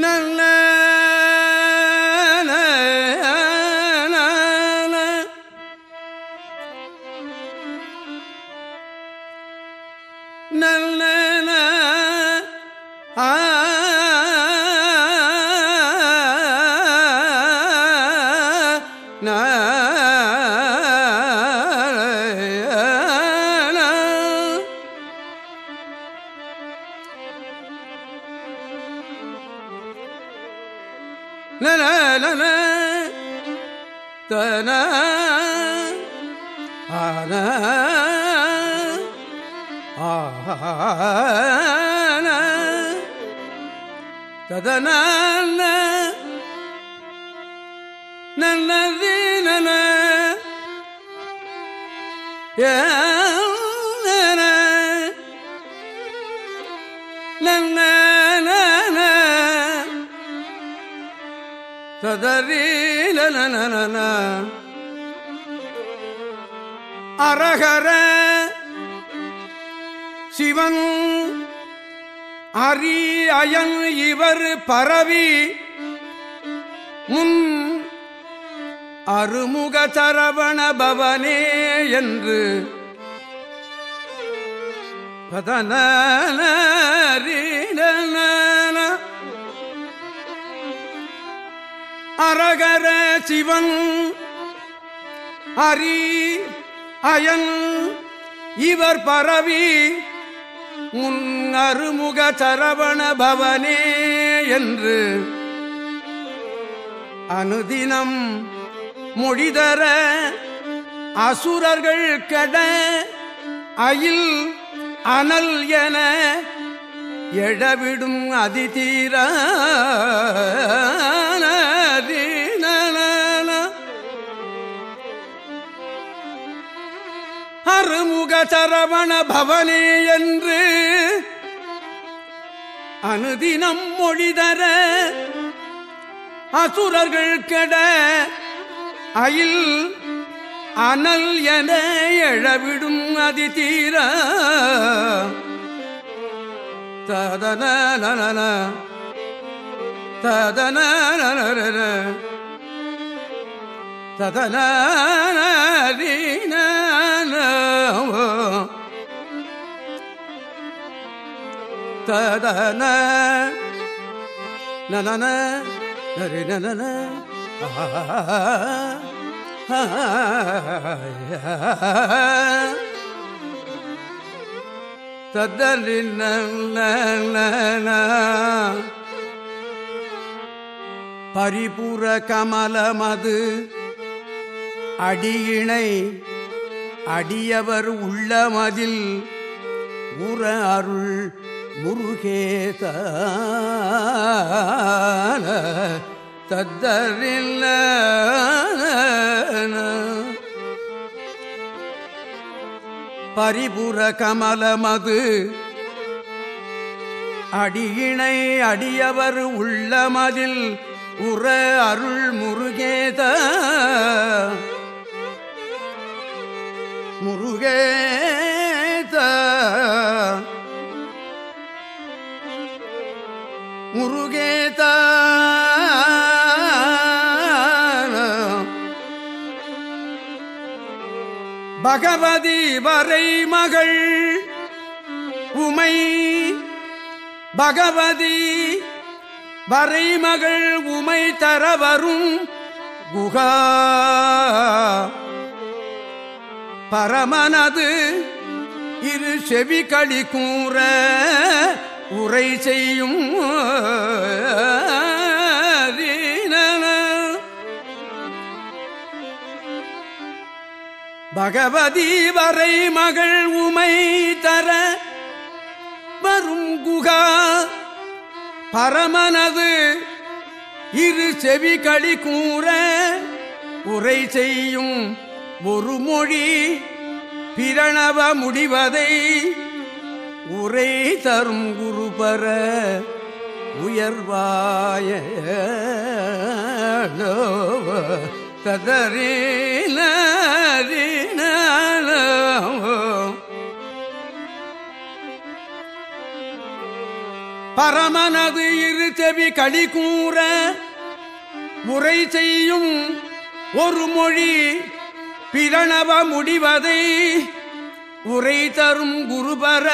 no, no. தன ஆன ஆன. ததன நல்லது நன. நன்ன ததரீலன அரகர சிவன் அரி அயன் இவர் பரவி முன் அருமுக சரவண பவனே என்று பதன அரகர சிவன். அரி அயன் இவர் பரவி உன் அருமுக சரவண பவனே என்று. அனுதினம் மொழிதர அசுரர்கள் கட அயில் அனல் என எழவிடும் அதிதீர அருமுக சரவண பவனே என்று அனுதினம் மொழிதர அசுரர்கள் கெட அயில் அனல் என எழவிடும் அதிதீர. ததன ததன நனன ததன நனன நரி நனன தத்தலின் கமலமது அடியினை அடியவர் உள்ளமதில் உற அருள் முருகேத தத்தரில் பரிபுர கமலமது அடியினை அடியவர் உள்ளமதில் உற அருள் முருகேத முருகேத முருகேத பகவதி வரை மகள் உமை. பகவதி வரைமகள் உமை தர வரும் குகா. பரமனது இரு செவி களி கூற உரை செய்யும் பகவதி வரை மகள் உமை தர வரும் குகா பரமனது இரு செவி களி கூற உரை செய்யும் ஒரு மொழி பிரணவ முடிவதை உரை தரும் குருபர உயர்வாய ததரீன பரமனது இரு செவி களி கூற உரை செய்யும் ஒரு மொழி பிரணவ முடிவதை உரை தரும் குருபர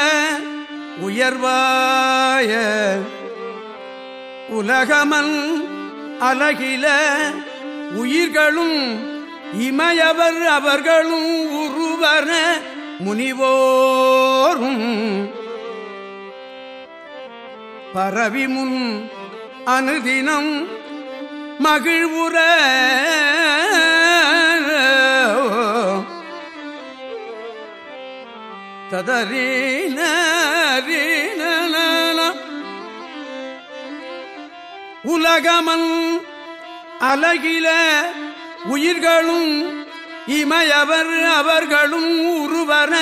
உயர்வாய உலகமன் அலகில உயிர்களும் இமையவர் அவர்களும் உருவர முனிவோரும். பரவி முன் அனுதினம் மகிழ்வுற ததரீன உலகமன் அலகில உயிர்களும் இமையவர் அவர்களும் உருவர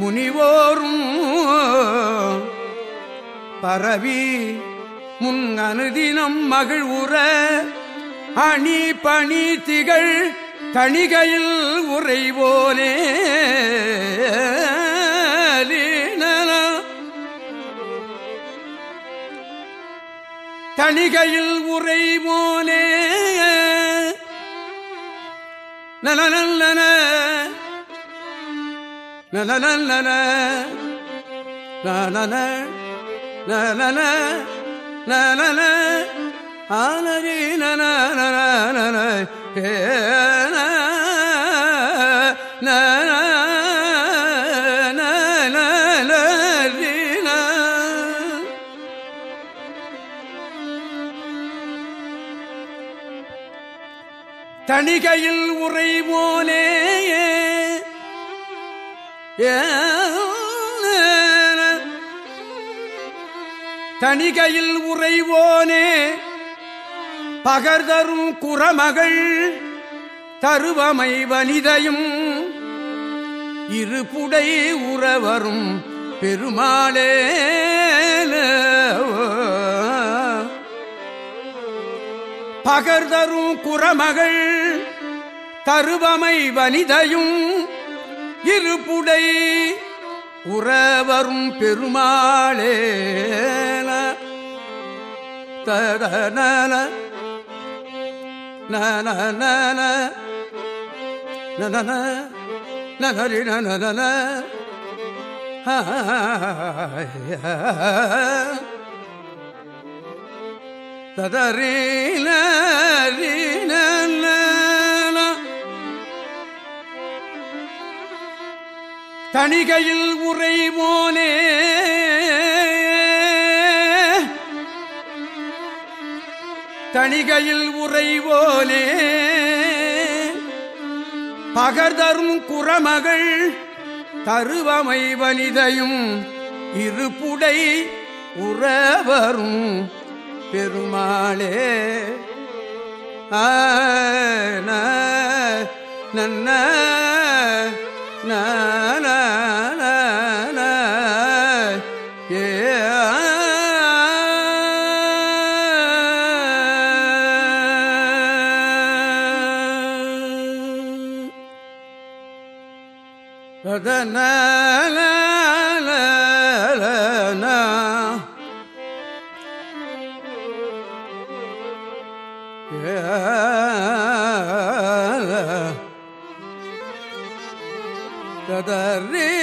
முனிவோரும். பரவி முன் அனுதினம் மகிழ்வுற அணி பணி திகழ் தணிகையில் உறைவோனே. தணிகையில் உறைவோனே நலநல்லன நலநல்லன நலன நலன நலன ஆனரி நன நன ஏன தணிகையில் உரை போலே தணிகையில் உறைவோனே பகர்தரும் குறமகள் தருவமை வனிதையும். இருபுடை உறவரும் பெருமாளே. பகர்தரும் குரமகள் தருவமை வனிதையும் இருப்புடை உறவரும் பெருமாளே ததன நன நன நனரி நன ததரீன தணிகையில் உறைவோனே தணிகையில் உறைவோனே பகர்தரும் குறமகள் தருவமை வலிதையும் இருப்புடை உறவரும் பெருமாளே. ஆன நன்ன ஏ கதரே